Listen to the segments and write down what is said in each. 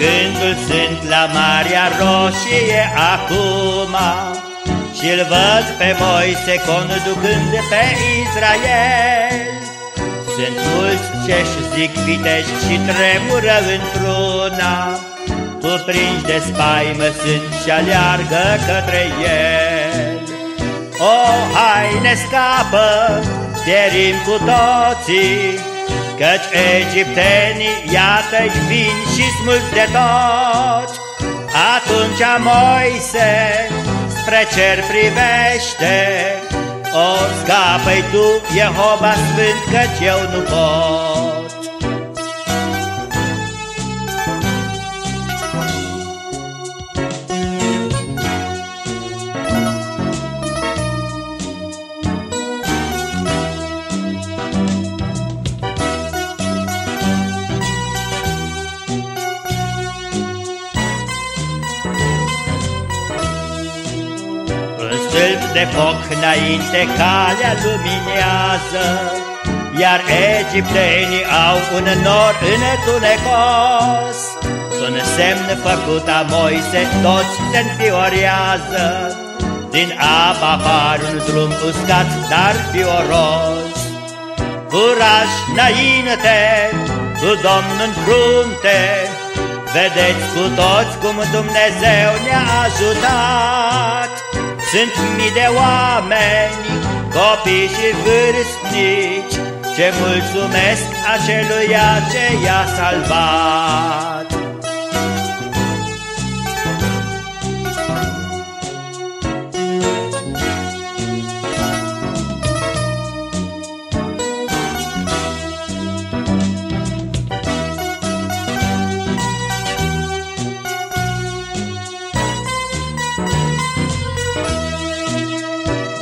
Pământul sunt la Marea Roșie acum Și-l văd pe Moise conducând pe Israel. Sunt mulți ce-și zic vitești și tremură într-una Cuprinși de spaimă sunt și aleargă către el. O, hai ne scapă, derim cu toții Căci egiptenii iată-i vin și smulți de tot Atunci Moise spre cer privește O, scapă-i tu, Jehova Sfânt, căci eu nu pot stâlp de foc înainte calea luminează, Iar egiptenii au un nor întunecos. Sunt semn făcut a Moise, toți se înfiorează, Din apa apar un drum uscat, dar fioros. Curaj înainte, cu Domnul în frunte, Vedeți cu toți cum Dumnezeu ne-a ajutat. Sunt mii de oameni, copii și vârstnici, Ce mulțumesc aceluia ce i-a salvat.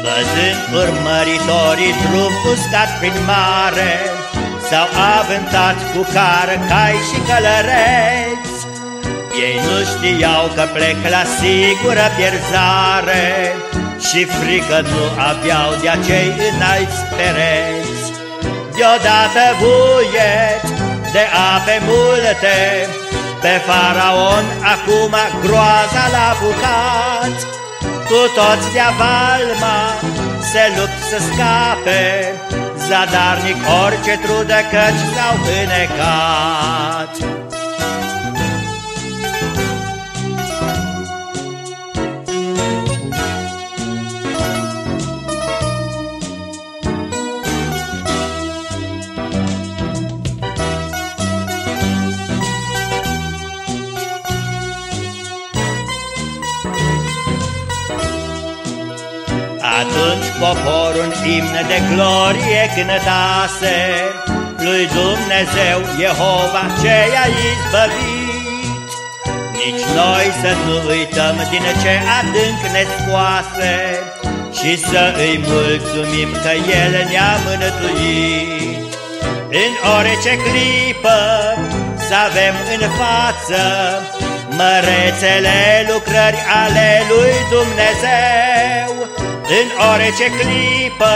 Văzând urmăritorii drum uscat prin mare, S-au avântat cu cară, cai și călăreți. Ei nu știau că plec la sigură pierzare Și frică nu aveau de acei înalți pereți. Deodată buiet de ape multe, Pe faraon acum groaza l-a bucat, cu toți de valma se lupt să scape, Zadarnic orice trudă căci s-au înecat. Atunci poporul un imn de glorie cântase Lui Dumnezeu Jehova ce i-a izbăvit. Nici noi să nu uităm din ce adânc ne scoase Și să îi mulțumim că El ne-a mânătuit În orice clipă să avem în față Mărețele lucrări ale lui Dumnezeu în orice clipă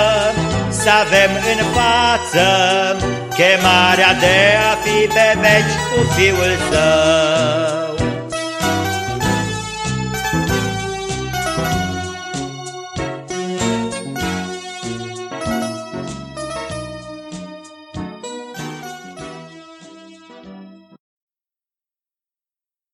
să avem în față Chemarea de a fi pe veci cu Fiul Său